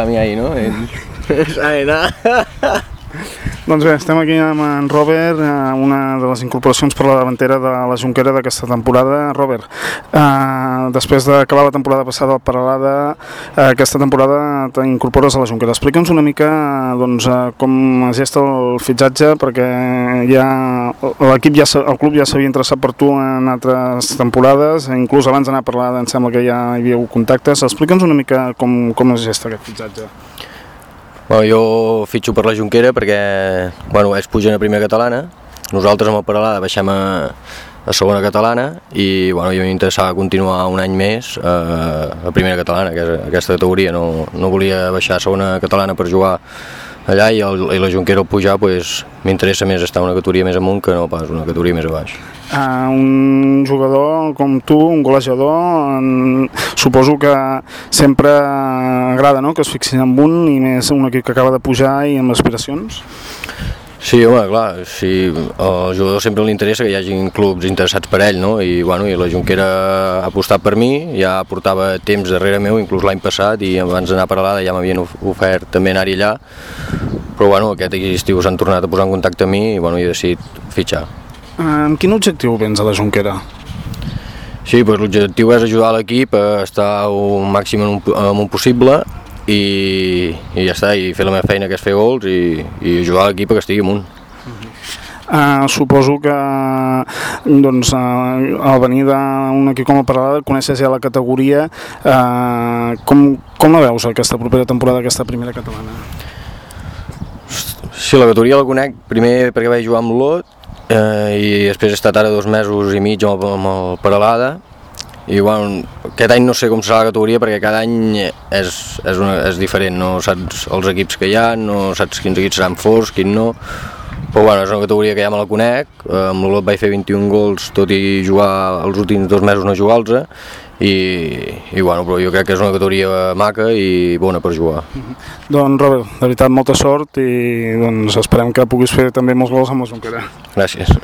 a mí ahí, ¿no? En... Doncs bé, estem aquí amb en Robert, eh, una de les incorporacions per la davantera de la Junquera d'aquesta temporada. Robert, eh, després d'acabar la temporada passada al Paralada, eh, aquesta temporada t'incorpores a la Junquera. Explica'ns una mica eh, doncs, eh, com es gesta el fitxatge, perquè ja l'equip ja, el club ja s'havia interessat per tu en altres temporades, inclús abans d'anar a Paralada em sembla que ja hi havia contactes. Explica'ns una mica com, com es gesta aquest fitxatge. Bueno, jo fitxo per la Junquera perquè bueno, ells pugen a primera catalana, nosaltres amb el Paralada baixem a, a segona catalana i bueno, jo m'interessava continuar un any més eh, a primera catalana, que és aquesta categoria, no, no volia baixar a segona catalana per jugar allà i, el, i la Junquera al pujar pues, m'interessa més estar una categoria més amunt que no pas una categoria més a baix. Uh, un jugador com tu, un golejador, en, suposo que sempre agrada no? que es fixin en un i més un equip que acaba de pujar i amb aspiracions. Sí, home, clar, sí, al jugador sempre li interessa que hi hagin clubs interessats per ell, no? I, bueno, i la Junquera ha apostat per mi, ja portava temps darrere meu, inclús l'any passat, i abans d'anar a Paralada ja m'havien of- ofert també anar-hi allà, però bueno, aquest estiu s'han tornat a posar en contacte amb mi i bueno, he decidit fitxar. Uh, amb quin objectiu vens a la Junquera? Sí, doncs l'objectiu és ajudar l'equip a estar un màxim en un, en un possible i, i ja està, i fer la meva feina que és fer gols i, i ajudar l'equip a que estigui amunt. Uh, suposo que doncs, uh, al venir d'un equip com el Paralada coneixes ja la categoria uh, com, com la veus aquesta propera temporada aquesta primera catalana? Sí, la categoria la conec. Primer perquè vaig jugar amb l'Olot eh, i després he estat ara dos mesos i mig amb el, amb el Paralada i bueno, aquest any no sé com serà la categoria perquè cada any és, és, una, és diferent, no saps els equips que hi ha, no saps quins equips seran forts, quins no. Però bueno, és una categoria que ja me la conec, eh, amb l'Olot vaig fer 21 gols tot i jugar els últims dos mesos no jugar-los i, i bueno, però jo crec que és una categoria maca i bona per jugar. Doncs Robert, de veritat molta sort i doncs esperem que puguis fer també molts gols amb la Junquera. Gràcies.